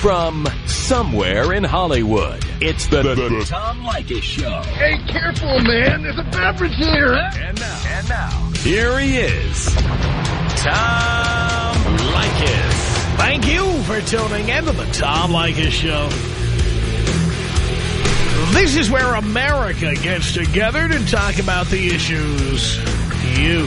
from somewhere in Hollywood. It's the, the, the Tom Leykis Show. Hey, careful, man. There's a beverage here. Huh? And now, and now, here he is, Tom Leykis. Thank you for tuning in to the Tom Leykis Show. This is where America gets together to talk about the issues you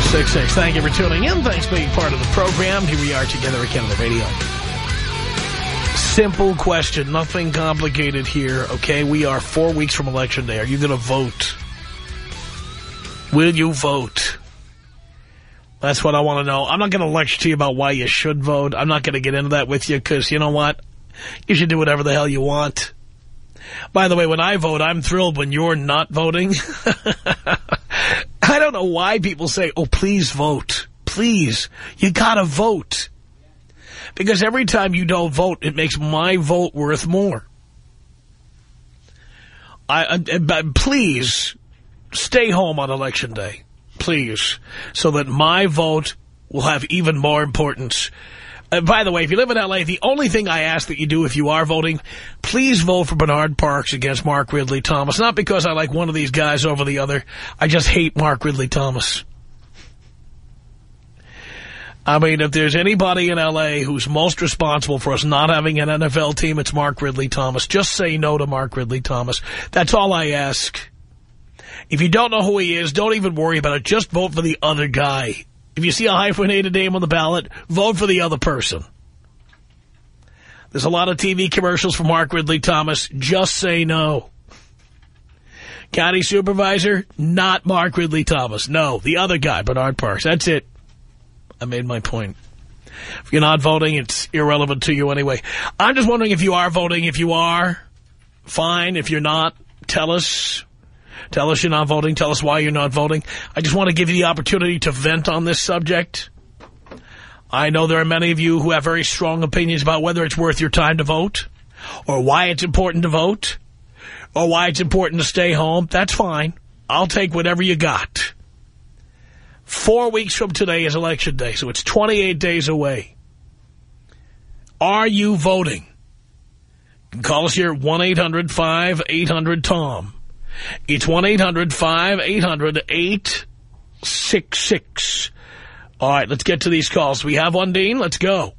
1-800-5800-866. Thank you for tuning in. Thanks for being part of the program. Here we are together again on the radio. Simple question. Nothing complicated here, okay? We are four weeks from Election Day. Are you going to vote? Will you vote? That's what I want to know. I'm not going to lecture to you about why you should vote. I'm not going to get into that with you because, you know what? You should do whatever the hell you want. By the way, when I vote, I'm thrilled when you're not voting. I don't know why people say, oh, please vote. Please. You got to vote. Because every time you don't vote, it makes my vote worth more. I, I, please stay home on Election Day. Please. So that my vote will have even more importance uh, by the way, if you live in L.A., the only thing I ask that you do if you are voting, please vote for Bernard Parks against Mark Ridley Thomas. Not because I like one of these guys over the other. I just hate Mark Ridley Thomas. I mean, if there's anybody in L.A. who's most responsible for us not having an NFL team, it's Mark Ridley Thomas. Just say no to Mark Ridley Thomas. That's all I ask. If you don't know who he is, don't even worry about it. Just vote for the other guy. If you see a hyphenated name on the ballot, vote for the other person. There's a lot of TV commercials for Mark Ridley Thomas. Just say no. County supervisor, not Mark Ridley Thomas. No, the other guy, Bernard Parks. That's it. I made my point. If you're not voting, it's irrelevant to you anyway. I'm just wondering if you are voting. If you are, fine. If you're not, tell us. Tell us you're not voting. Tell us why you're not voting. I just want to give you the opportunity to vent on this subject. I know there are many of you who have very strong opinions about whether it's worth your time to vote or why it's important to vote or why it's important to stay home. That's fine. I'll take whatever you got. Four weeks from today is Election Day, so it's 28 days away. Are you voting? Call us here at 1-800-5800-TOM. It's 1-800-5800-866. All right, let's get to these calls. We have one, Dean. Let's go.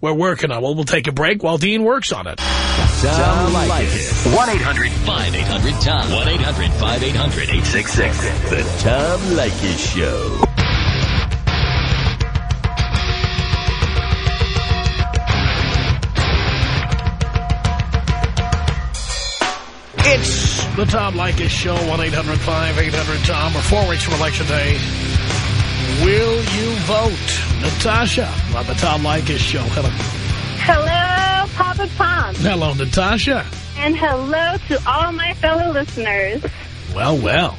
We're working on it. Well, we'll take a break while Dean works on it. Tom Leykis. 1-800-5800-TOM. 1-800-5800-866. The Tom Leykis Show. It's the Tom Leykis Show, 1-800-5800-TOM, or four weeks from Election Day. Will you vote? Natasha on the Tom Leykis Show. Hello. Hello, Papa Tom. Hello, Natasha. And hello to all my fellow listeners. Well, well.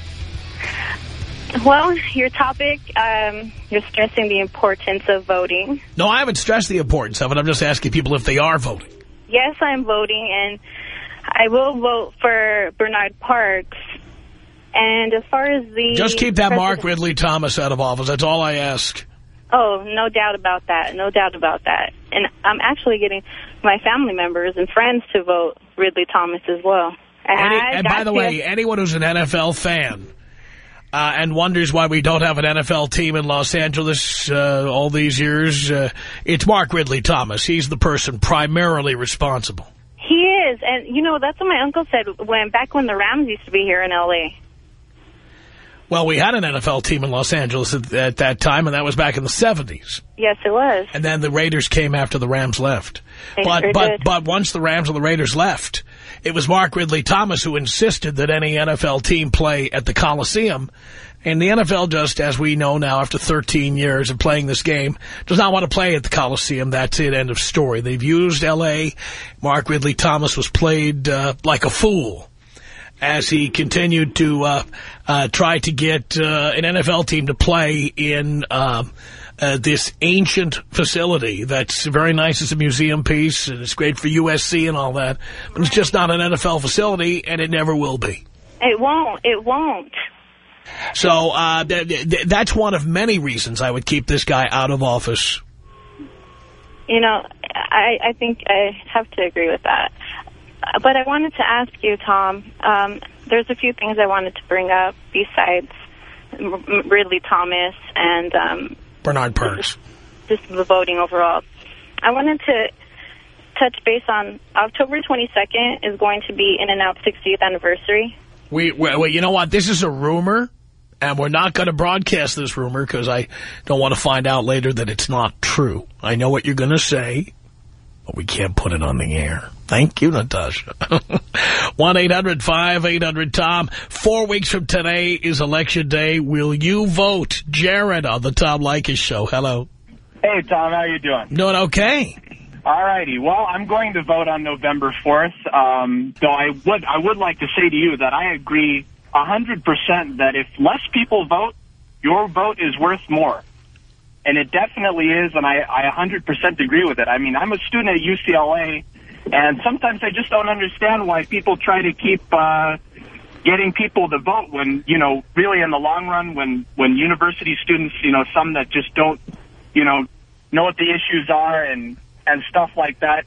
Well, your topic, um, you're stressing the importance of voting. No, I haven't stressed the importance of it. I'm just asking people if they are voting. Yes, I'm voting, and I will vote for Bernard Parks. And as far as the... Just keep that Mark Ridley Thomas out of office. That's all I ask. Oh, no doubt about that. No doubt about that. And I'm actually getting my family members and friends to vote Ridley Thomas as well. And, Any, and by the way, anyone who's an NFL fan uh, and wonders why we don't have an NFL team in Los Angeles uh, all these years, uh, it's Mark Ridley Thomas. He's the person primarily responsible. He is. And, you know, that's what my uncle said when back when the Rams used to be here in L.A. Well, we had an NFL team in Los Angeles at, at, that time, and that was back in the 70s. Yes, it was. And then the Raiders came after the Rams left. They but sure but did. but once the Rams and the Raiders left, it was Mark Ridley Thomas who insisted that any NFL team play at the Coliseum, And the NFL just, as we know now, after 13 years of playing this game, does not want to play at the Coliseum. That's it, end of story. They've used L.A. Mark Ridley Thomas was played uh, like a fool as he continued to uh, uh, try to get uh, an NFL team to play in uh, uh, this ancient facility that's very nice as a museum piece, and it's great for USC and all that, but it's just not an NFL facility, and it never will be. It won't. It won't. So uh, th th that's one of many reasons I would keep this guy out of office. You know, I, I think I have to agree with that. But I wanted to ask you, Tom, um, there's a few things I wanted to bring up besides Ridley Thomas and um, Bernard Purse. just the voting overall. I wanted to touch base on October 22nd is going to be In-N-Out 60th anniversary. We, we, we, you know what? This is a rumor, and we're not going to broadcast this rumor because I don't want to find out later that it's not true. I know what you're going to say, but we can't put it on the air. Thank you, Natasha. 1-800-5800-TOM. Four weeks from today is Election Day. Will you vote? Jared on the Tom Leykis Show. Hello. Hey, Tom, how you doing? Doing okay. All righty. Well, I'm going to vote on November 4th, um, though I would I would like to say to you that I agree 100% that if less people vote, your vote is worth more. And it definitely is, and I, I 100% agree with it. I mean, I'm a student at UCLA, and sometimes I just don't understand why people try to keep uh, getting people to vote when, you know, really in the long run, when, when university students, you know, some that just don't, you know, know what the issues are and, and stuff like that,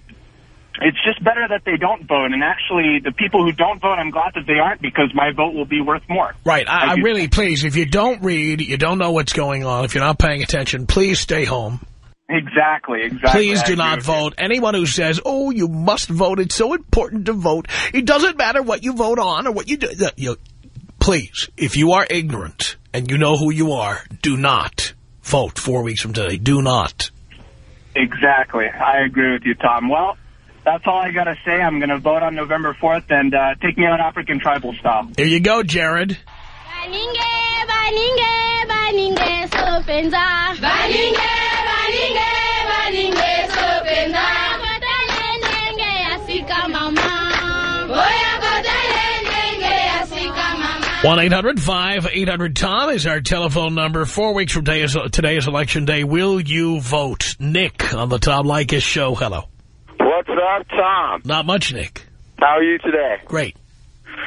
it's just better that they don't vote. And actually, the people who don't vote, I'm glad that they aren't because my vote will be worth more. Right. I, I really, please, if you don't read, you don't know what's going on, if you're not paying attention, please stay home. Exactly, exactly. Please do not vote. Anyone who says, oh, you must vote, it's so important to vote. It doesn't matter what you vote on or what you do. You, please, if you are ignorant and you know who you are, do not vote four weeks from today. Do not. Exactly. I agree with you, Tom. Well, that's all I got to say. I'm going to vote on November 4th and uh, take me out African tribal style. Here you go, Jared. 1-800-5800-TOM is our telephone number. Four weeks from today is, today is Election Day. Will you vote? Nick on the Tom Leykis Show. Hello. What's up, Tom? Not much, Nick. How are you today? Great.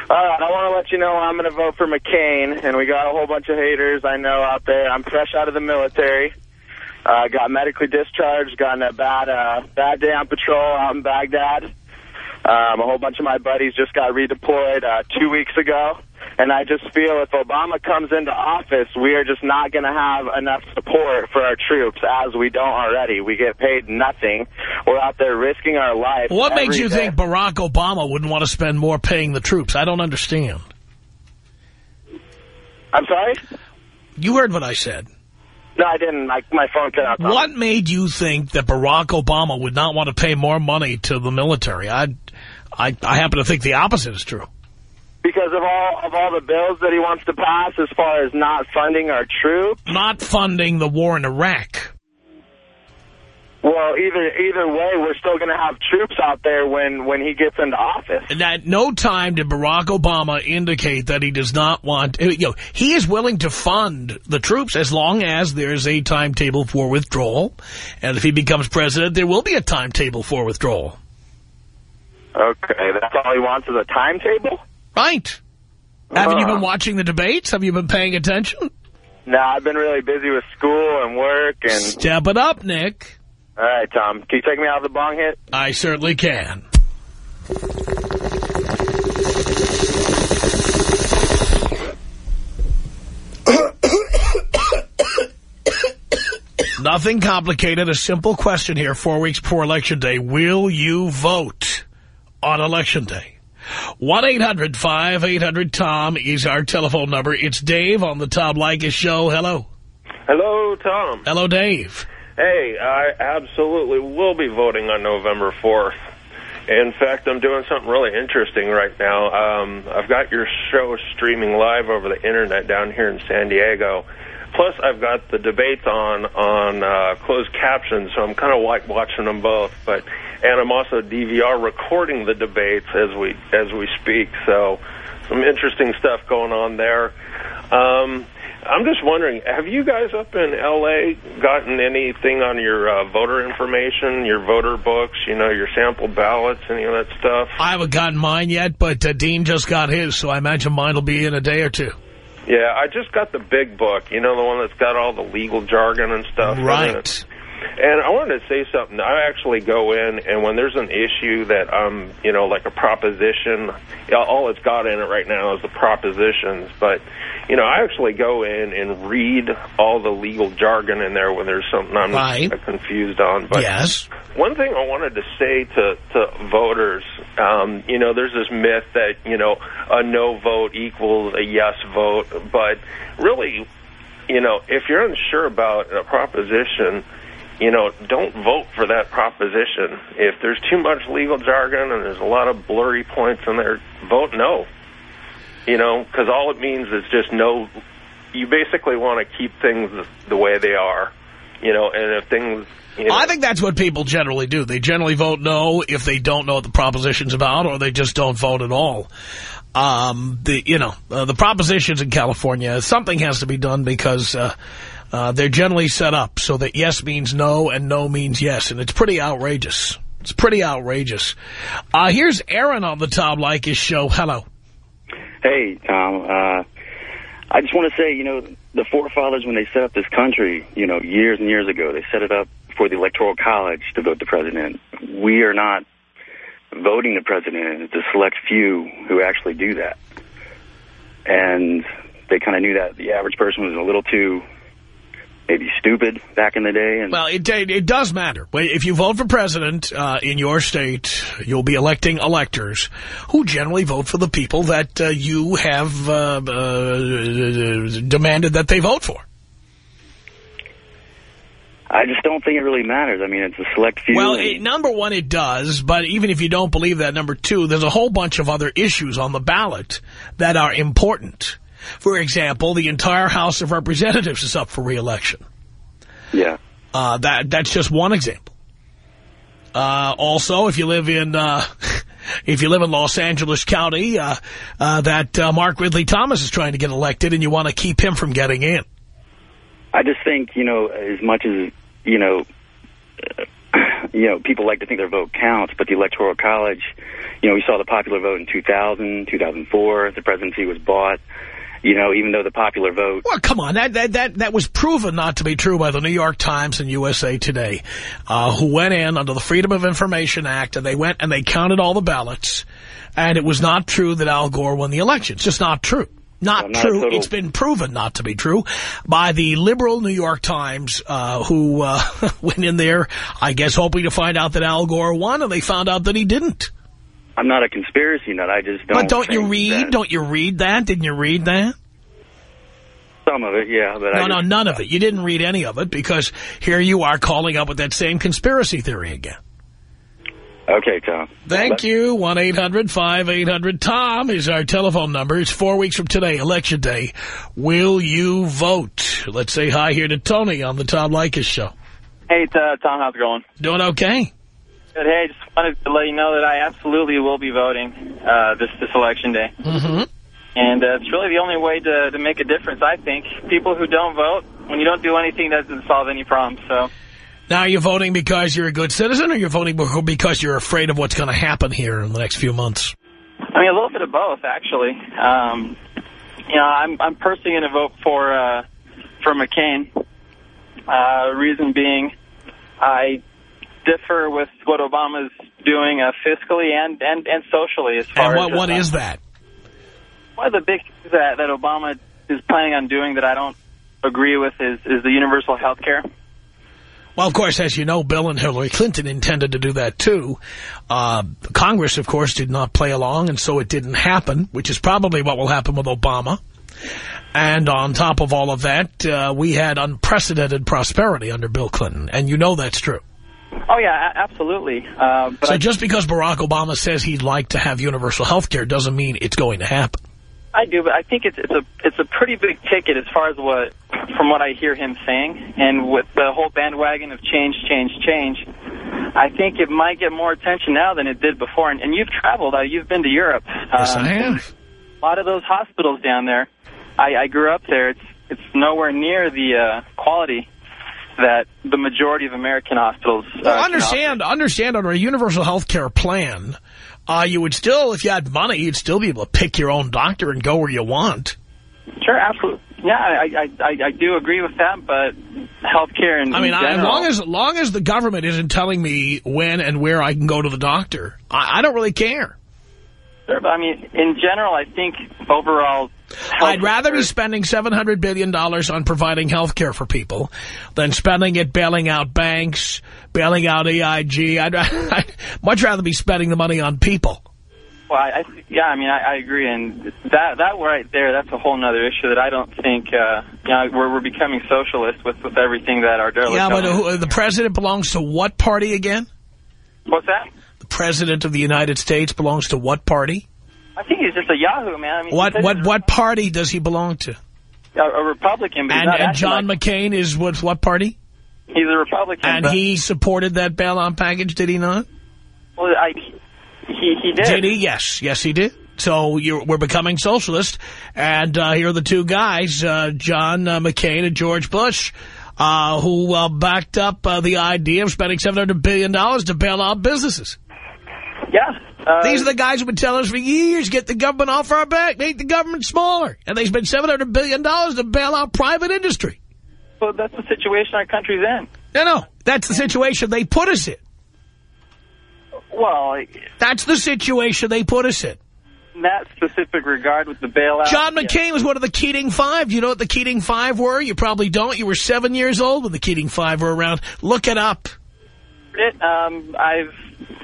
All right, I want to let you know I'm going to vote for McCain, and we got a whole bunch of haters I know out there. I'm fresh out of the military. Uh, got medically discharged, got in a bad, uh, bad day on patrol out in Baghdad. Um, a whole bunch of my buddies just got redeployed uh, two weeks ago. And I just feel if Obama comes into office, we are just not going to have enough support for our troops, as we don't already. We get paid nothing. We're out there risking our life. What makes you day. think Barack Obama wouldn't want to spend more paying the troops? I don't understand. I'm sorry? You heard what I said. No, I didn't. My, my phone cut out. What made you think that Barack Obama would not want to pay more money to the military? I, I, I happen to think the opposite is true. Because of all of all the bills that he wants to pass as far as not funding our troops. Not funding the war in Iraq. Well, either either way, we're still going to have troops out there when, when he gets into office. And at no time did Barack Obama indicate that he does not want, you know, he is willing to fund the troops as long as there's a timetable for withdrawal. And if he becomes president, there will be a timetable for withdrawal. Okay, that's all he wants is a timetable? Right. Haven't you Uh. been watching the debates? Have you been paying attention? No, I've been really busy with school and work. and. Step it up, Nick. All right, Tom. Can you take me out of the bong hit? I certainly can. Nothing complicated. A simple question here four weeks before Election Day. Will you vote on Election Day? 1-800-5800-TOM is our telephone number. It's Dave on the Tom Leykis Show. Hello. Hello, Tom. Hello, Dave. Hey, I absolutely will be voting on November 4th. In fact, I'm doing something really interesting right now. Um, I've got your show streaming live over the internet down here in San Diego. Plus, I've got the debates on on uh, closed captions, so I'm kind of like watching them both. But and I'm also DVR recording the debates as we as we speak. So some interesting stuff going on there. Um, I'm just wondering, have you guys up in L.A. gotten anything on your uh, voter information, your voter books, you know, your sample ballots, any of that stuff? I haven't gotten mine yet, but uh, Dean just got his, so I imagine mine will be in a day or two. Yeah, I just got the big book, you know, the one that's got all the legal jargon and stuff. Right. And I wanted to say something. I actually go in, and when there's an issue that, um, you know, like a proposition, all it's got in it right now is the propositions. But, you know, I actually go in and read all the legal jargon in there when there's something I'm right. confused on. But yes. One thing I wanted to say to, to voters, um, you know, there's this myth that, you know, a no vote equals a yes vote. But really, you know, if you're unsure about a proposition, you know, don't vote for that proposition. If there's too much legal jargon and there's a lot of blurry points in there, vote no. You know, because all it means is just no. You basically want to keep things the way they are. You know, and if things... You know, I think that's what people generally do. They generally vote no if they don't know what the proposition's about, or they just don't vote at all. Um, the you know uh, the propositions in California, something has to be done because uh, uh, they're generally set up so that yes means no and no means yes, and it's pretty outrageous. It's pretty outrageous. Uh, here's Aaron on the Tom Leykis show. Hello. Hey, Tom. Uh, I just want to say, you know, the forefathers, when they set up this country, you know, years and years ago, they set it up for the Electoral College to vote the president. We are not voting the president. It's a select few who actually do that. And they kind of knew that the average person was a little too maybe stupid back in the day. And well, it, it does matter. If you vote for president uh, in your state, you'll be electing electors who generally vote for the people that uh, you have uh, uh demanded that they vote for. I just don't think it really matters. I mean, it's a select few. Well, it, number one, it does. But even if you don't believe that, number two, there's a whole bunch of other issues on the ballot that are important. For example, the entire House of Representatives is up for re-election. Yeah. Uh, that That's just one example. Uh, also, if you live in... Uh, if you live in Los Angeles County, uh, uh, that uh, Mark Ridley Thomas is trying to get elected, and you want to keep him from getting in. I just think, you know, as much as, you know, you know, people like to think their vote counts, but the Electoral College, you know, we saw the popular vote in 2000, 2004, the presidency was bought. You know, even though the popular vote... Well, come on. That that that, that was proven not to be true by the New York Times and USA Today, uh, who went in under the Freedom of Information Act, and they went and they counted all the ballots, and it was not true that Al Gore won the election. It's just not true. Not, well, not true. Total... It's been proven not to be true by the liberal New York Times, uh, who uh, went in there, I guess, hoping to find out that Al Gore won, and they found out that he didn't. I'm not a conspiracy nut. I just don't. But don't you read? That. Don't you read that? Didn't you read that? Some of it, yeah. But no, I no, none of it. You didn't read any of it because here you are calling up with that same conspiracy theory again. Okay, Tom. Thank but you. 1-800-5800-TOM is our telephone number. It's four weeks from today, Election Day. Will you vote? Let's say hi here to Tony on the Tom Leykis Show. Hey, uh, Tom. How's it going? Doing okay. Good. Hey, just wanted to let you know that I absolutely will be voting uh, this this election day. Mm-hmm. And uh, it's really the only way to, to make a difference, I think. People who don't vote, when you don't do anything, doesn't solve any problems. So. Now, are you voting because you're a good citizen, or you're voting because you're afraid of what's going to happen here in the next few months? I mean, a little bit of both, actually. Um, you know, I'm I'm personally going to vote for uh, for McCain. Uh, reason being, I differ with what Obama's doing uh, fiscally and, and, and socially. As far and what, as, what uh, that? One of the big things that, that Obama is planning on doing that I don't agree with is, is the universal health care. Well, of course, as you know, Bill and Hillary Clinton intended to do that, too. Uh, Congress, of course, did not play along, and so it didn't happen, which is probably what will happen with Obama. And on top of all of that, uh, we had unprecedented prosperity under Bill Clinton, and you know that's true. Oh, yeah, a- absolutely. Uh, but so I, just because Barack Obama says he'd like to have universal health care doesn't mean it's going to happen. I do, but I think it's it's a it's a pretty big ticket as far as what from what I hear him saying, and with the whole bandwagon of change, change, change. I think it might get more attention now than it did before. And, and you've traveled, uh, you've been to Europe. Yes, Um, I have. A lot of those hospitals down there. I, I grew up there. It's it's nowhere near the uh, quality that the majority of American hospitals. Uh, Well, understand, understand under a universal health care plan, uh, you would still, if you had money, you'd still be able to pick your own doctor and go where you want. Sure, absolutely. Yeah, I, I I I do agree with that, but healthcare and I mean, I, as long as, long as the government isn't telling me when and where I can go to the doctor, I, I don't really care. Sure, but I mean, in general, I think overall. I'd rather be spending $700 billion on providing health care for people than spending it bailing out banks, bailing out EIG. I'd, I'd much rather be spending the money on people. Well, I, I yeah, I mean, I, I agree, and that that right there, that's a whole other issue that I don't think, uh, you know, we're we're becoming socialist with with everything that our Yeah, but who, the president belongs to what party again? What's that? The president of the United States belongs to what party? I think he's just a Yahoo man. I mean, What what what party does he belong to? a, a Republican, And, and John like McCain is with what party? he's a Republican. And he supported that bailout package, did he not? well, I, he he did. Did he? Yes. Yes, he did. So you're, we're becoming socialist, and uh, here are the two guys, uh, John uh, McCain and George Bush, uh, who uh, backed up uh, the idea of spending $700 billion to bail out businesses. Yeah. Uh, These are the guys who've been telling us for years, get the government off our back, make the government smaller. And they spent $700 billion to bail out private industry. well, that's the situation our country's in. No, no, that's the situation they put us in. Well, That's the situation they put us in. in that specific regard with the bailout. John yeah. McCain was one of the Keating Five. Do you know what the Keating Five were? You probably don't. You were seven years old when the Keating Five were around. Look it up. It, um, I've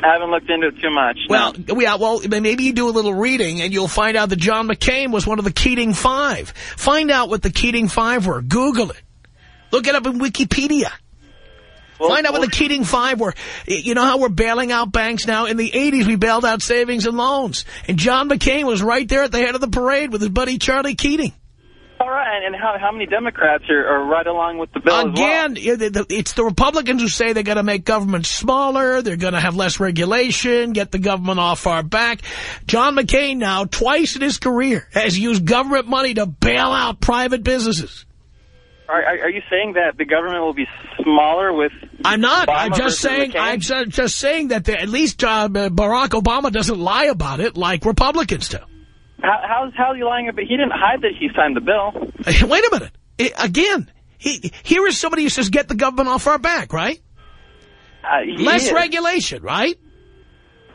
I haven't looked into it too much. Well, yeah, well, maybe you do a little reading and you'll find out that John McCain was one of the Keating Five. Find out what the Keating Five were. Google it. Look it up in Wikipedia. Well, Find out what the Keating Five were. You know how we're bailing out banks now? In the 80s, we bailed out savings and loans. And John McCain was right there at the head of the parade with his buddy Charlie Keating. All right, and how how many Democrats are, are right along with the bill as well? Again, the- it's the Republicans who say they're going to make government smaller, they're going to have less regulation, get the government off our back. John McCain now, twice in his career, has used government money to bail out private businesses. Are, are you saying that the government will be smaller with? I'm not. Obama I'm just saying. McCain? I'm ju- just saying that the, at least uh, Barack Obama doesn't lie about it like Republicans do. How, how's he lying about? He didn't hide that he signed the bill. Wait a minute. I- again, he, here is somebody who says get the government off our back, right? Uh, Less is. regulation, right?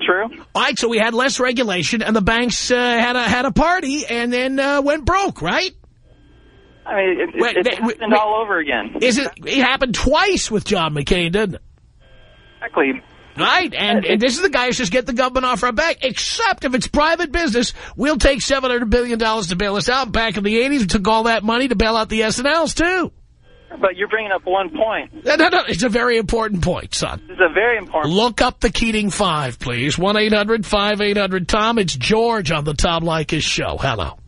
True. All right, so we had less regulation, and the banks uh, had a had a party, and then uh, went broke, right? I mean, it, it, Wait, it wait, happened wait. all over again. Is it? It happened twice with John McCain, didn't it? Exactly. Right, and, and this is the guy who says get the government off our back, except if it's private business, we'll take $700 billion to bail us out. Back in the 80s, we took all that money to bail out the S&Ls, too. But you're bringing up one point. No, no, no, it's a very important point, son. This is a very important. Look up the Keating Five, please. 1-800-5800-TOM. It's George on the Tom Leykis show. Hello.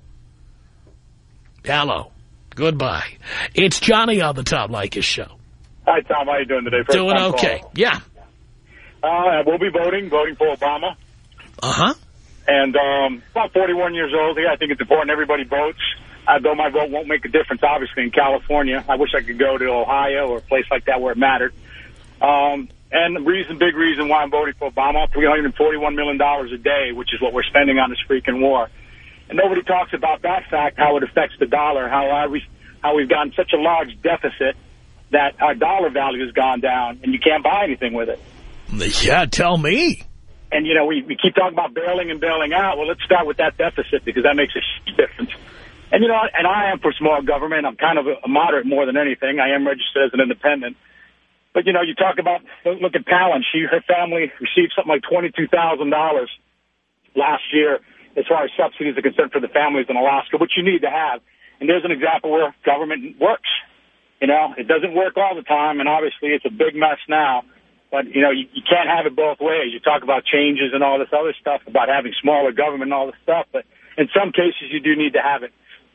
Hello. Goodbye. It's Johnny on the Tom Leykis show. Hi, Tom. How you doing today? First Doing okay. call. Yeah. Uh, we'll be voting, voting for Obama. Uh-huh. And um, about 41 years old. Yeah, I think it's important everybody votes. Uh, though my vote won't make a difference, obviously, in California. I wish I could go to Ohio or a place like that where it mattered. Um, and the reason, big reason why I'm voting for Obama, $341 million a day, which is what we're spending on this freaking war. And nobody talks about that fact, how it affects the dollar, how, uh, we, how we've gotten such a large deficit that our dollar value has gone down, and you can't buy anything with it. Yeah, tell me. And, you know, we, we keep talking about bailing and bailing out. Well, let's start with that deficit because that makes a difference. And, you know, and I am for small government. I'm kind of a moderate more than anything. I am registered as an independent. But, you know, you talk about, look at Palin. She, her family received something like $22,000 last year as far as subsidies are concerned for the families in Alaska, which you need to have. And there's an example where government works. You know, it doesn't work all the time, and obviously it's a big mess now. But, you know, you, you can't have it both ways. You talk about changes and all this other stuff about having smaller government and all this stuff, but in some cases you do need to have it.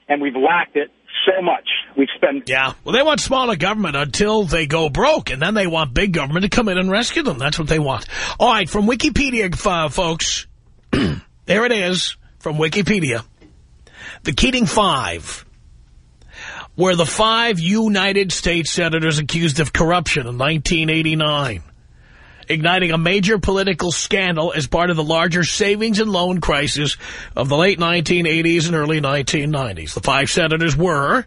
And we've lacked it so much. We've spent... Yeah, well, they want smaller government until they go broke, and then they want big government to come in and rescue them. That's what they want. All right, from Wikipedia, uh, folks, there it is, from Wikipedia. The Keating Five were the five United States senators accused of corruption in 1989 igniting a major political scandal as part of the larger savings and loan crisis of the late 1980s and early 1990s. The five senators were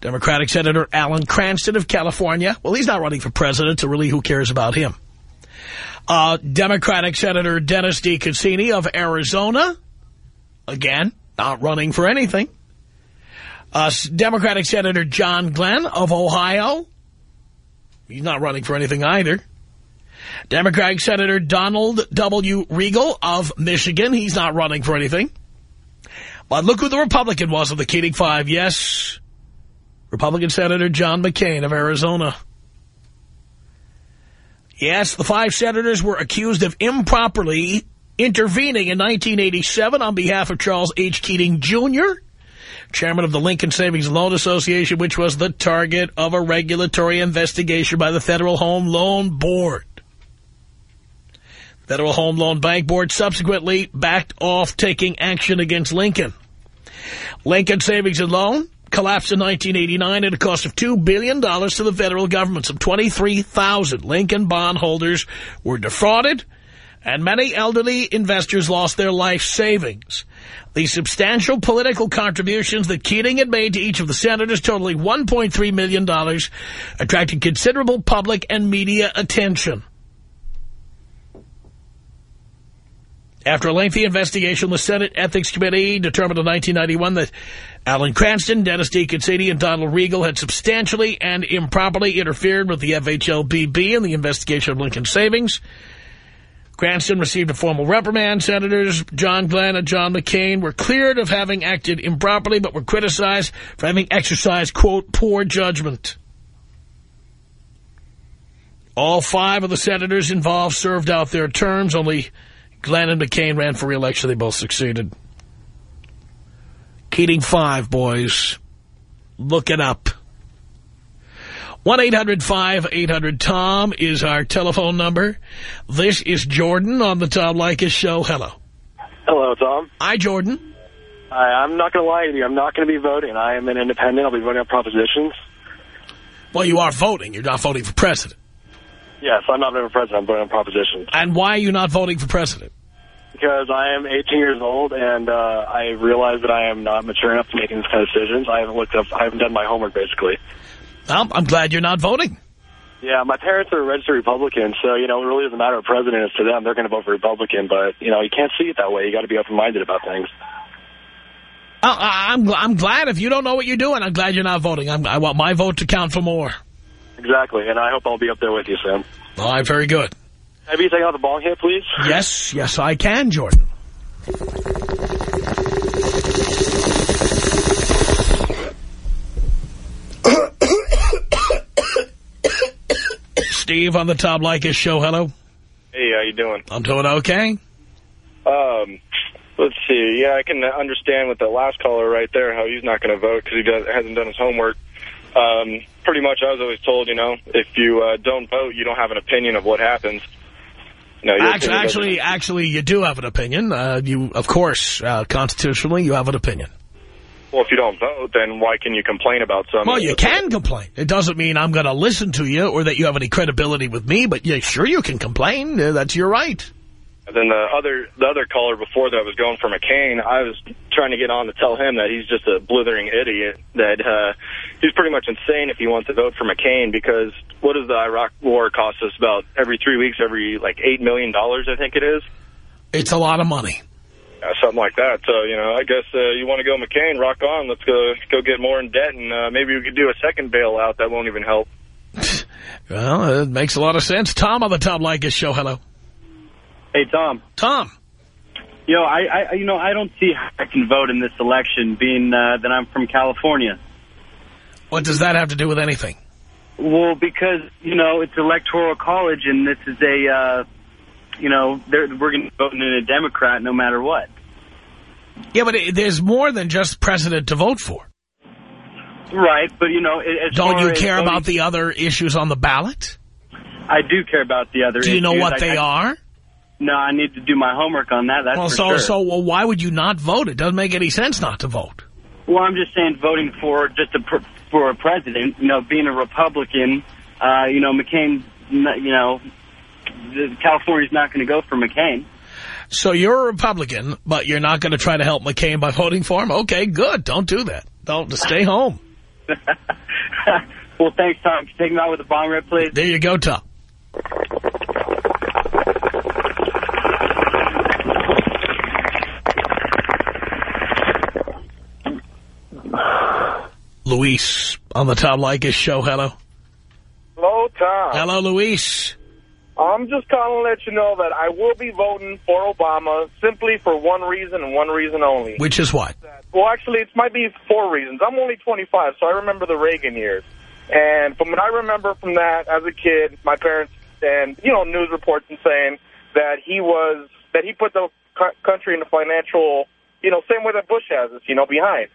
Democratic Senator Alan Cranston of California. Well, he's not running for president, so really who cares about him? Uh, Democratic Senator Dennis DeConcini of Arizona. Again, not running for anything. Uh, Democratic Senator John Glenn of Ohio. He's not running for anything either. Democratic Senator Donald W. Riegle of Michigan. He's not running for anything. But look who the Republican was of the Keating Five. Yes, Republican Senator John McCain of Arizona. Yes, the five senators were accused of improperly intervening in 1987 on behalf of Charles H. Keating, Jr., chairman of the Lincoln Savings Loan Association, which was the target of a regulatory investigation by the Federal Home Loan Board. Federal Home Loan Bank Board subsequently backed off taking action against Lincoln. Lincoln Savings and Loan collapsed in 1989 at a cost of $2 billion to the federal government. Some 23,000 Lincoln bondholders were defrauded, and many elderly investors lost their life savings. The substantial political contributions that Keating had made to each of the senators, totaling $1.3 million, dollars, attracted considerable public and media attention. After a lengthy investigation, the Senate Ethics Committee determined in 1991 that Alan Cranston, Dennis DeConcini, and Donald Riegle had substantially and improperly interfered with the FHLBB in the investigation of Lincoln Savings. Cranston received a formal reprimand. Senators John Glenn and John McCain were cleared of having acted improperly, but were criticized for having exercised, quote, poor judgment. All five of the senators involved served out their terms. Only Glenn and McCain ran for re-election. They both succeeded. Keating 5, boys. Look it up. 1-800-5800-TOM is our telephone number. This is Jordan on the Tom Leykis Show. Hello. Hello, Tom. Hi, Jordan. Hi, I'm not going to lie to you. I'm not going to be voting. I am an independent. I'll be voting on propositions. Well, you are voting. You're not voting for president. Yes, I'm not voting for president. I'm voting on propositions. And why are you not voting for president? Because I am 18 years old, and uh, I realize that I am not mature enough to make these kind of decisions. I haven't looked up. I haven't done my homework, basically. Well, I'm glad you're not voting. Yeah, my parents are registered Republicans, so, you know, it really doesn't matter what president is to them. They're going to vote for Republican, but, you know, you can't see it that way. You got to be open-minded about things. Uh, I'm, I'm glad if you don't know what you're doing, I'm glad you're not voting. I'm, I want my vote to count for more. Exactly, and I hope I'll be up there with you, Sam. All right, very good. Can I be taking out the ball here, please? Yes, yes, I can, Jordan. Steve on the Tom Leykis show. Hello. Hey, how you doing? I'm doing okay. Um, let's see. Yeah, I can understand with the last caller right there how he's not going to vote because he does, hasn't done his homework. Um, pretty much I was always told, you know, if you uh, don't vote, you don't have an opinion of what happens. No, Actually, actually, actually, you do have an opinion. Uh, you, of course, uh, constitutionally, you have an opinion. well, if you don't vote, then why can you complain about something? Well, you can complain. It doesn't mean I'm going to listen to you or that you have any credibility with me, but yeah, sure you can complain. Uh, that's your right. And then the other the other caller before that was going for McCain. I was trying to get on to tell him that he's just a blithering idiot. That uh, he's pretty much insane if he wants to vote for McCain because what does the Iraq war cost us about every three weeks, every like eight million dollars, I think it is. It's a lot of money. Uh, something like that. So, you know, I guess uh, you want to go McCain, rock on. Let's go go get more in debt, and uh, maybe we could do a second bailout. That won't even help. Well, it makes a lot of sense. Tom on the Tom Leykis show. Hello. Hey, Tom. Tom. Yo, I, I, you know, I don't see how I can vote in this election, being uh, that I'm from California. What does that have to do with anything? Well, because, you know, it's electoral college and this is a, uh, you know, we're going to vote in a Democrat no matter what. Yeah, but it, there's more than just president to vote for. Right, but, you know, as Don't you care voting- about the other issues on the ballot? I do care about the other Do you know issues. what I- they I- are? No, I need to do my homework on that. That's well, so sure. so well, why would you not vote? It doesn't make any sense not to vote. Well, I'm just saying voting for just a, for a president, you know, being a Republican, uh, you know, McCain, you know, California's not going to go for McCain. So you're a Republican, but you're not going to try to help McCain by voting for him? Okay, good. Don't do that. Don't stay home. well, thanks, Tom. Can you take me out with a bomb rip, please? There you go, Tom. Luis on the Tom Leykis show. Hello. Hello, Tom. Hello, Luis. I'm just calling to let you know that I will be voting for Obama simply for one reason and one reason only. Which is what? Well, actually, it might be four reasons. I'm only 25, so I remember the Reagan years. And from what I remember from that as a kid, my parents and, you know, news reports and saying that he was, that he put the country in a financial, you know, same way that Bush has us, you know, behind.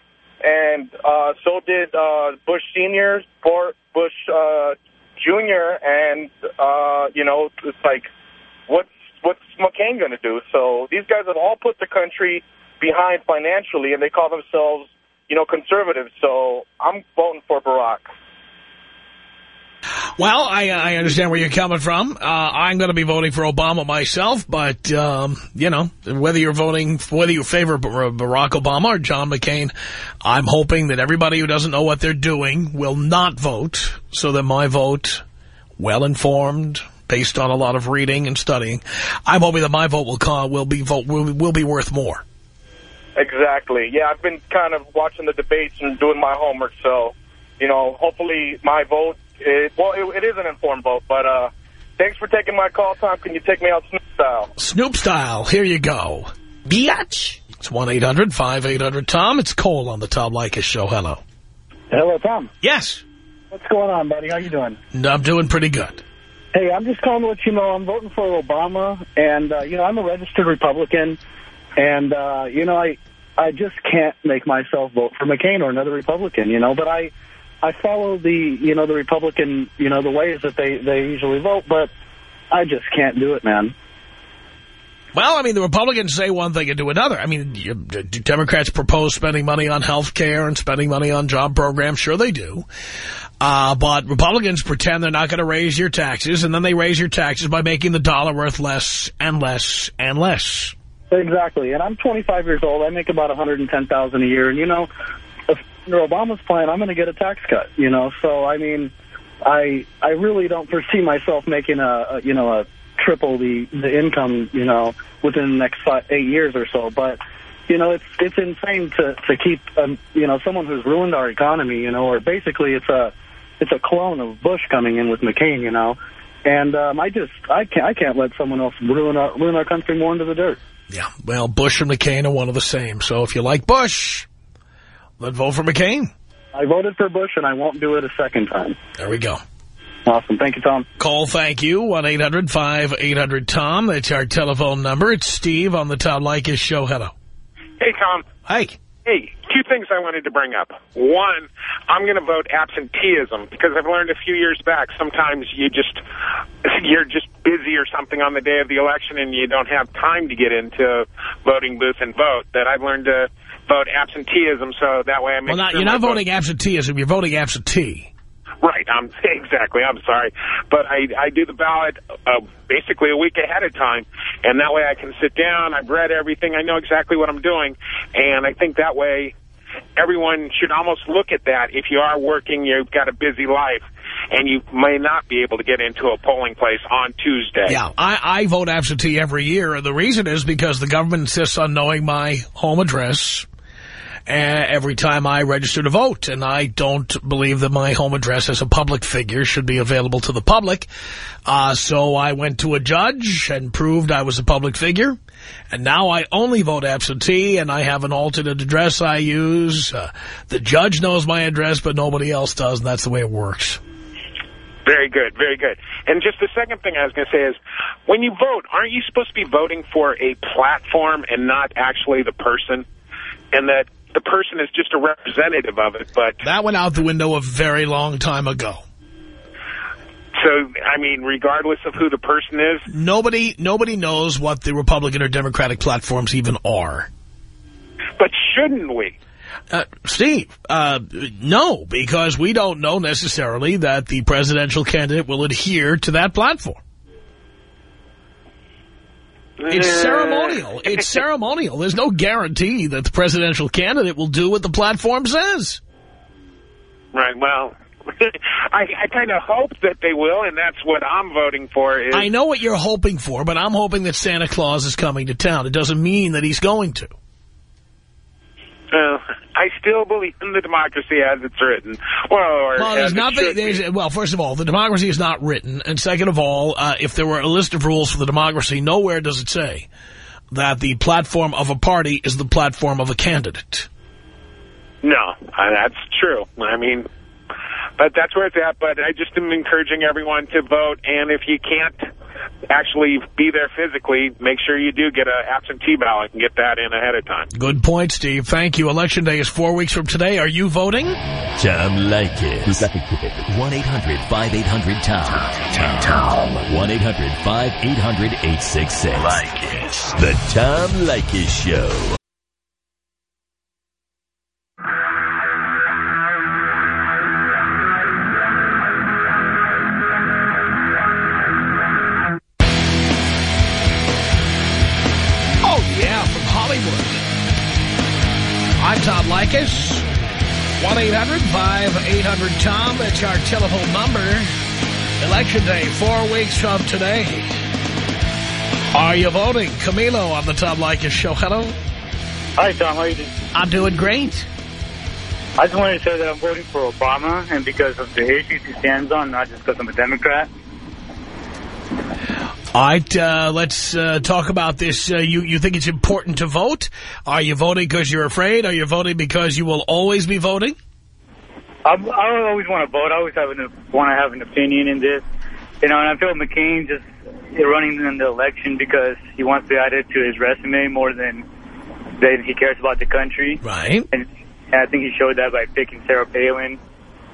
And uh, so did uh, Bush Sr., Bush uh, Jr., and, uh, you know, it's like, what's, what's McCain going to do? So these guys have all put the country behind financially, and they call themselves, you know, conservatives. So I'm voting for Barack. Well, I, I understand where you're coming from. Uh, I'm going to be voting for Obama myself, but, um, you know, whether you're voting, whether you favor Barack Obama or John McCain, I'm hoping that everybody who doesn't know what they're doing will not vote, so that my vote, well-informed, based on a lot of reading and studying, I'm hoping that my vote will call, will be vote will, will be worth more. Exactly. Yeah, I've been kind of watching the debates and doing my homework, so, you know, hopefully my vote, it, well, it, it is an informed vote, but uh, thanks for taking my call, Tom. Can you take me out Snoop style? Snoop style, here you go. Biatch. It's 1-800-5800-TOM. It's Cole on the Tom Leykis show. Hello. Hello, Tom. Yes. What's going on, buddy? How you doing? I'm doing pretty good. Hey, I'm just calling to let you know I'm voting for Obama, and, uh, you know, I'm a registered Republican, and, uh, you know, I I just can't make myself vote for McCain or another Republican, you know, but I I follow the, you know, the Republican, you know, the ways that they, they usually vote, but I just can't do it, man. Well, I mean, the Republicans say one thing and do another. I mean, you, do Democrats propose spending money on health care and spending money on job programs? Sure they do. Uh, but Republicans pretend they're not going to raise your taxes, and then they raise your taxes by making the dollar worth less and less and less. Exactly. And I'm 25 years old. I make about 110000 a year. And, you know, under Obama's plan, I'm going to get a tax cut, you know. So, I mean, I I really don't foresee myself making a, a you know, a triple the, the income, you know, within the next five, eight years or so. But, you know, it's it's insane to, to keep, um, you know, someone who's ruined our economy, you know, or basically it's a it's a clone of Bush coming in with McCain, you know. And um, I just I can't I can't let someone else ruin our ruin our country more into the dirt. Yeah, well, Bush and McCain are one of the same. So if you like Bush, then vote for McCain. I voted for Bush, and I won't do it a second time. There we go. Awesome. Thank you, Tom. Cole, thank you, 1-800-5800-TOM. That's our telephone number. It's Steve on the Tom Leykis show. Hello. Hey, Tom. Hi. Hey, two things I wanted to bring up. One, I'm going to vote absenteeism because I've learned a few years back sometimes you just you're just busy or something on the day of the election and you don't have time to get into voting booth and vote. That I've learned to vote absenteeism so that way I make Well, not, sure you're not vote- voting absenteeism. You're voting absentee. Right, I'm exactly. I'm sorry, but I I do the ballot uh, basically a week ahead of time, and that way I can sit down. I've read everything. I know exactly what I'm doing, and I think that way everyone should almost look at that. If you are working, you've got a busy life, and you may not be able to get into a polling place on Tuesday. Yeah, I, I vote absentee every year. And the reason is because the government insists on knowing my home address every time I register to vote. And I don't believe that my home address as a public figure should be available to the public. Uh, so I went to a judge and proved I was a public figure. And now I only vote absentee, and I have an alternate address I use. Uh, the judge knows my address, but nobody else does, and that's the way it works. Very good, very good. And just the second thing I was going to say is, when you vote, aren't you supposed to be voting for a platform and not actually the person? And that the person is just a representative of it, but... That went out the window a very long time ago. So, I mean, regardless of who the person is... Nobody, nobody knows what the Republican or Democratic platforms even are. But shouldn't we? Uh, Steve, uh, no, because we don't know necessarily that the presidential candidate will adhere to that platform. It's ceremonial. It's ceremonial. There's no guarantee that the presidential candidate will do what the platform says. Right, well, I, I kind of hope that they will, and that's what I'm voting for. Is, I know what you're hoping for, but I'm hoping that Santa Claus is coming to town. It doesn't mean that he's going to. Uh, I still believe in the democracy as it's written. Well, or Well, there's nothing. There's, well, first of all, the democracy is not written, and second of all, uh, if there were a list of rules for the democracy, nowhere does it say that the platform of a party is the platform of a candidate. No, uh, that's true. I mean, but that's where it's at. But I just am encouraging everyone to vote, and if you can't actually be there physically, make sure you do get an absentee ballot and get that in ahead of time. Good point, Steve. Thank you. Election day is four weeks from today. Are you voting? Tom Leykis. 1-800-5800-TOM. Tom. 1-800-5800-866. Leykis. The Tom Leykis Show. 1-800-5800-TOM. That's our telephone number. Election day, four weeks from today. Are you voting? Camilo on the Tom Leykis show. Hello. Hi, Tom. How are you doing? I'm doing great. I just wanted to say that I'm voting for Obama, and because of the issues he stands on, not just because I'm a Democrat. All right, uh, let's uh, talk about this. Uh, you, you think it's important to vote? Are you voting because you're afraid? Are you voting because you will always be voting? I'm, I don't always want to vote. I always have an, want to have an opinion in this. You know, and I feel McCain just running in the election because he wants to add it to his resume more than that he cares about the country. Right. And, and I think he showed that by picking Sarah Palin.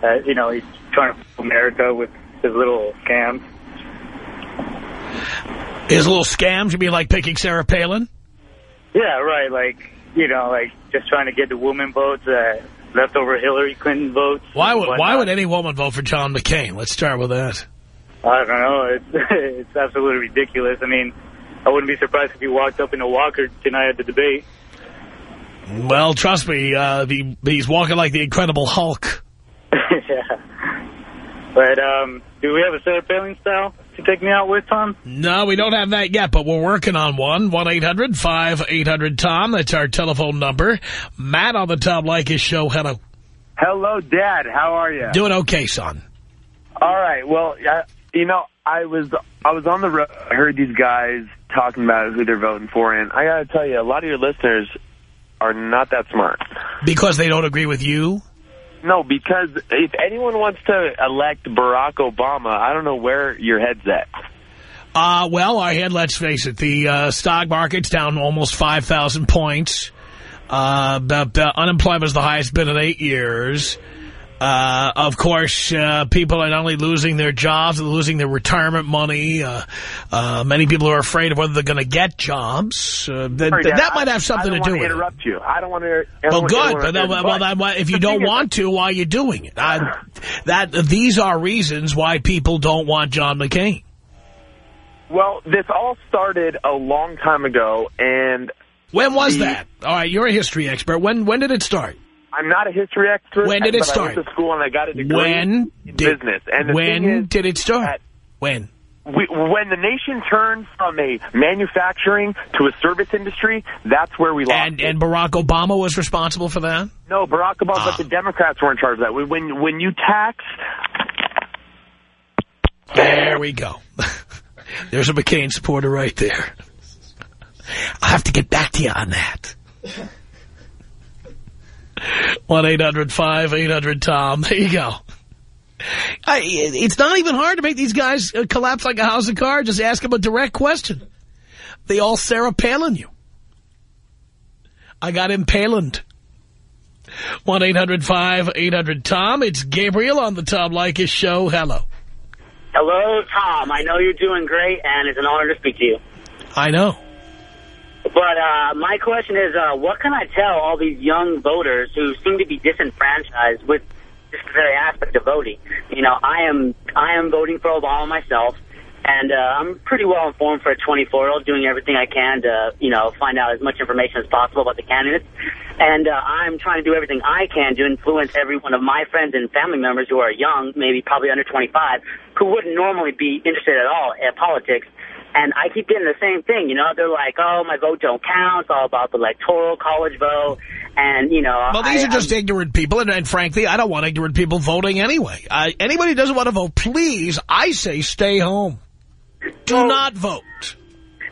Uh, you know, he's trying to fool America with his little scams. His little scams, you mean like picking Sarah Palin? Yeah, right. Like, you know, like just trying to get the woman votes, uh, leftover Hillary Clinton votes. Why would why would any woman vote for John McCain? Let's start with that. I don't know. It's, it's absolutely ridiculous. I mean, I wouldn't be surprised if he walked up in a walker tonight at the debate. Well, trust me, uh, he, he's walking like the Incredible Hulk. But um, do we have a Sarah Palin style to take me out with, Tom? No, we don't have that yet, but we're working on one. 1-800-5800-TOM. That's our telephone number. Matt on the Tom Leykis show. Hello. Hello, Dad. How are you? Doing okay, son. All right. Well, I, you know, I was I was on the road. I heard these guys talking about who they're voting for, and I got to tell you, a lot of your listeners are not that smart. Because they don't agree with you? No, because if anyone wants to elect Barack Obama, I don't know where your head's at. Uh, well, our head, let's face it, the uh, stock market's down almost 5,000 points. Uh, the, the unemployment is the highest been in eight years. Uh, of course, uh, people are not only losing their jobs, they're losing their retirement money. Uh, uh, many people are afraid of whether they're going to get jobs. Uh, that, Sorry, that Dad, might have something to don't do want with it. interrupt you. I don't want to. Well, good, but, well, if you don't want to, why are you doing it? I, that These are reasons why people don't want John McCain. Well, this all started a long time ago, and When was that? All right, you're a history expert. When when did it start? I'm not a history expert. When did it start? I went to school and I got a degree When in did- business. And when did it start? When? We, when the nation turned from a manufacturing to a service industry, that's where we lost. And and Barack Obama was responsible for that? No, Barack Obama, Ah. but the Democrats were in charge of that. When when you tax, There we go. There's a McCain supporter right there. I'll have to get back to you on that. 1-800-5800-TOM. There you go. I, it's not even hard to make these guys uh, collapse like a house of cards. Just ask them a direct question. They all Sarah Palin you. I got impalant. 1-800-5800-TOM. It's Gabriel on the Tom Leykis show. Hello. Hello, Tom. I know you're doing great, and it's an honor to speak to you. I know. But uh, my question is, uh, what can I tell all these young voters who seem to be disenfranchised with this very aspect of voting? You know, I am I am voting for Obama myself, and uh, I'm pretty well informed for a 24-year-old, doing everything I can to, you know, find out as much information as possible about the candidates. And uh, I'm trying to do everything I can to influence every one of my friends and family members who are young, maybe probably under 25, who wouldn't normally be interested at all in politics. And I keep getting the same thing, you know. They're like, oh, my vote don't count. It's all about the electoral college vote. And, you know. Well, these I, are just ignorant people, and, and frankly, I don't want ignorant people voting anyway. Uh, anybody who doesn't want to vote, please, I say stay home. Do not vote.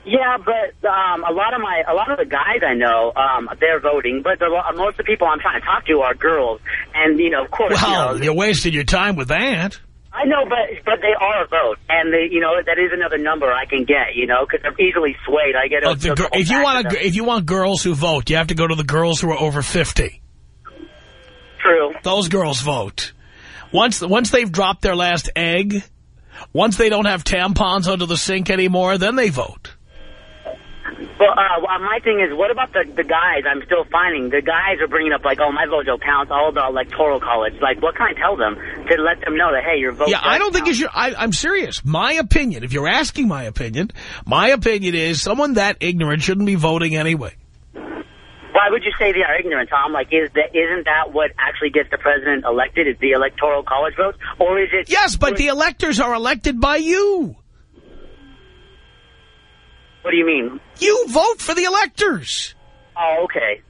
Yeah, but um, a lot of my, a lot of the guys I know, um, they're voting, but the, most of the people I'm trying to talk to are girls, and you know, of course, Well, you know, you're wasting your time with that. I know, but but they are a vote, and they, you know, that is another number I can get, you know, because they're easily swayed. I get a, Look, the if you want to, if you want girls who vote, you have to go to the girls who are over 50. True. Those girls vote. Once once they've dropped their last egg, once they don't have tampons under the sink anymore, then they vote. Well, uh, my thing is, what about the the guys? I'm still finding the guys are bringing up like, oh, my vote don't count. All the electoral college. Like, what can I tell them to let them know that hey, your vote? Yeah, I don't think you should. I, I'm serious. My opinion, if you're asking my opinion, my opinion is someone that ignorant shouldn't be voting anyway. Why would you say they are ignorant, Tom? Like, is that isn't that what actually gets the president elected? Is the electoral college votes, or is it? Yes, but the electors are elected by you. What do you mean? You vote for the electors. Oh, okay.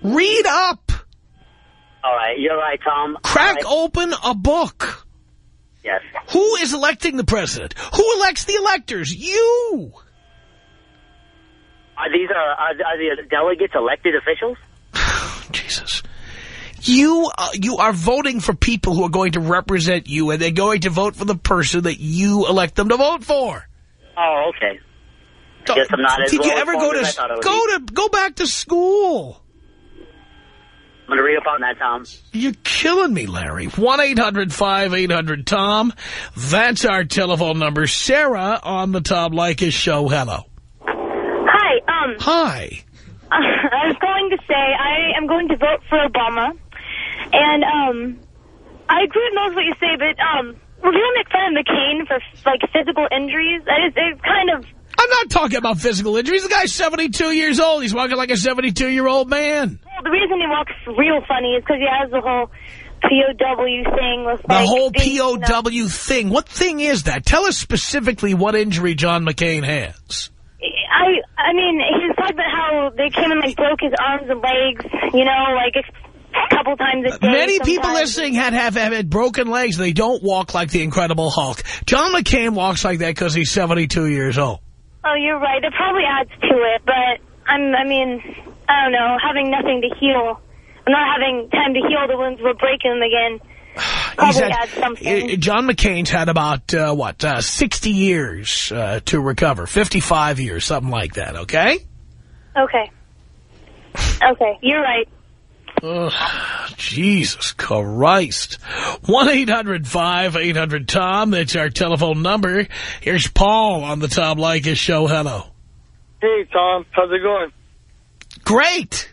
Read up. All right, you're right, Tom. Crack right. open a book. Yes. Who is electing the president? Who elects the electors? You. Are these are, are, are the delegates elected officials? Jesus. You uh, you are voting for people who are going to represent you, and they're going to vote for the person that you elect them to vote for. Oh, okay. I guess I'm not as Did you well ever go informed as I thought I to go be. to go back to school? I'm going to read up on that, Tom. You're killing me, Larry. 1-800-5800-TOM. That's our telephone number. Sarah on the Tom Leykis show. Hello. Hi. Um, Hi. I was going to say I am going to vote for Obama, and um, I agree with most of what you say, but um, we're going to make fun of McCain for like physical injuries. That is it's kind of I'm not talking about physical injuries. The guy's 72 years old. He's walking like a 72-year-old man. well, the reason he walks real funny is because he has the whole POW thing with The like, whole POW thing. What thing is that? Tell us specifically what injury John McCain has. I I mean, he was talking about how they came and like broke his arms and legs, you know, like a couple times a day. Many people sometimes. listening had, have, have had broken legs. They don't walk like the Incredible Hulk. John McCain walks like that because he's 72 years old. Oh, you're right. It probably adds to it, but I'm. I mean, I don't know. Having nothing to heal, I'm not having time to heal the wounds. We're breaking them again. Probably had- adds something. Uh, John McCain's had about, uh, what, uh, 60 years uh, to recover. 55 years, something like that, okay? Okay. Okay, you're right. Ugh, Jesus Christ. 1-800-5800-TOM. That's our telephone number. Here's Paul on the Tom Leykis show. Hello. Hey, Tom. How's it going? Great.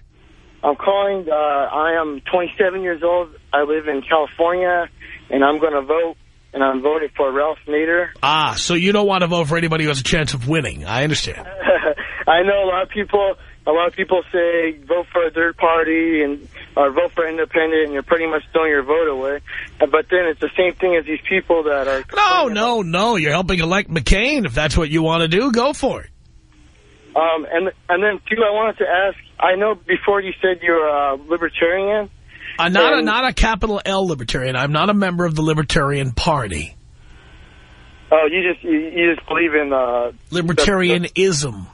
I'm calling. Uh, I am 27 years old. I live in California, and I'm going to vote, and I'm voting for Ralph Nader. Ah, so you don't want to vote for anybody who has a chance of winning. I understand. I know a lot of people. A lot of people say vote for a third party and or vote for independent, and you're pretty much throwing your vote away. But then it's the same thing as these people that are. No, no, no. You're helping elect McCain. If that's what you want to do, go for it. Um, and and then too, I wanted to ask. I know before you said you're a libertarian. I'm not a, not a capital L libertarian. I'm not a member of the Libertarian Party. Oh, you just you, you just believe in uh, Libertarianism.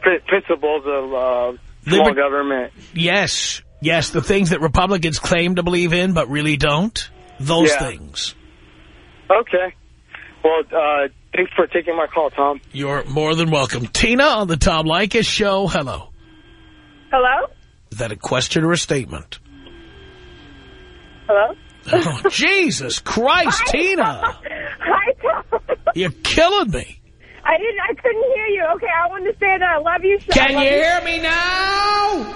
Pri- principles of uh, small Liber- government. Yes. Yes, the things that Republicans claim to believe in but really don't. Those Yeah. things. Okay. Well, uh, thanks for taking my call, Tom. You're more than welcome. Tina on the Tom Leykis show. Hello. Hello? Is that a question or a statement? Hello? Oh, Jesus Christ, Tina. Hi, Tom. You're killing me. I didn't. I couldn't hear you. Okay, I want to say that I love you. So Can I love you hear me now?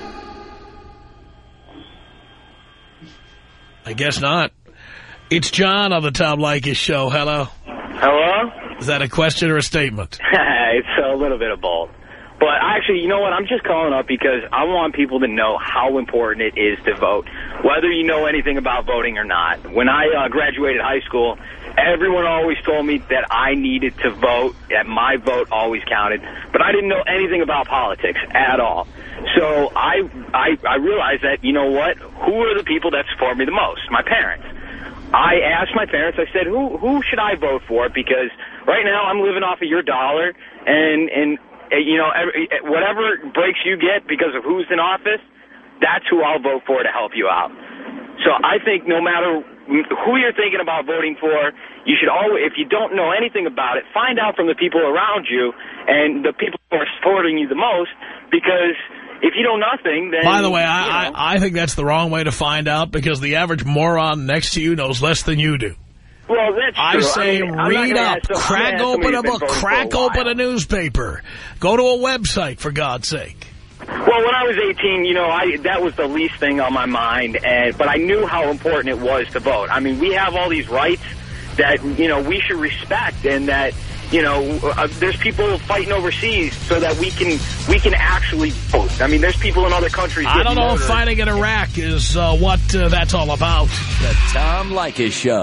I guess not. It's John on the Tom Leykis show. Hello. Hello? Is that a question or a statement? it's a little bit of both. But actually, you know what? I'm just calling up because I want people to know how important it is to vote, whether you know anything about voting or not. When I uh, graduated high school, everyone always told me that I needed to vote, that my vote always counted, but I didn't know anything about politics at all. So I, I, I realized that, you know what? Who are the people that support me the most? My parents. I asked my parents, I said, who who should I vote for? Because right now I'm living off of your dollar, and, and Uh, you know, every, uh, whatever breaks you get because of who's in office, that's who I'll vote for to help you out. So I think no matter who you're thinking about voting for, you should always, if you don't know anything about it, find out from the people around you and the people who are supporting you the most, because if you know nothing, then... By the way, you know, I, I, I think that's the wrong way to find out because the average moron next to you knows less than you do. Well, that's I true. say I'm not read up, some- crack open a book, crack a open a newspaper. Go to a website, for God's sake. Well, when I was 18, you know, I that was the least thing on my mind, and but I knew how important it was to vote. I mean, we have all these rights that you know we should respect, and that you know uh, there's people fighting overseas so that we can we can actually vote. I mean, there's people in other countries. I don't getting know if fighting in Iraq is uh, what uh, that's all about. The Tom Leykis Show.